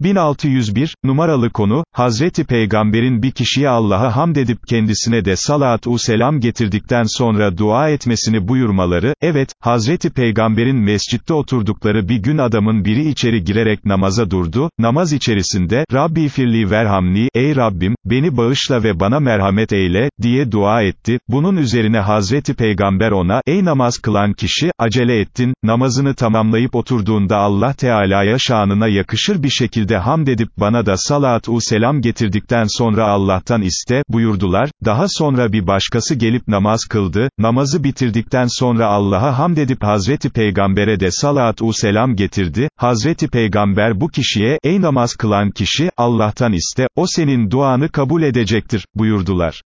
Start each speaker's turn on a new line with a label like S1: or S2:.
S1: 1601, numaralı konu, Hazreti Peygamber'in bir kişiye Allah'a hamd edip kendisine de salat-u selam getirdikten sonra dua etmesini buyurmaları, evet, Hazreti Peygamber'in mescitte oturdukları bir gün adamın biri içeri girerek namaza durdu, namaz içerisinde, Rabbi firli verhamni, ey Rabbim, beni bağışla ve bana merhamet eyle, diye dua etti, bunun üzerine Hazreti Peygamber ona, ey namaz kılan kişi, acele ettin, namazını tamamlayıp oturduğunda Allah Teala'ya şanına yakışır bir şekilde de hamd edip bana da salat-u selam getirdikten sonra Allah'tan iste, buyurdular, daha sonra bir başkası gelip namaz kıldı, namazı bitirdikten sonra Allah'a hamd edip Hazreti Peygamber'e de salat-u selam getirdi, Hazreti Peygamber bu kişiye, ey namaz kılan kişi, Allah'tan iste, o senin duanı kabul edecektir, buyurdular.